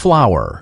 flower.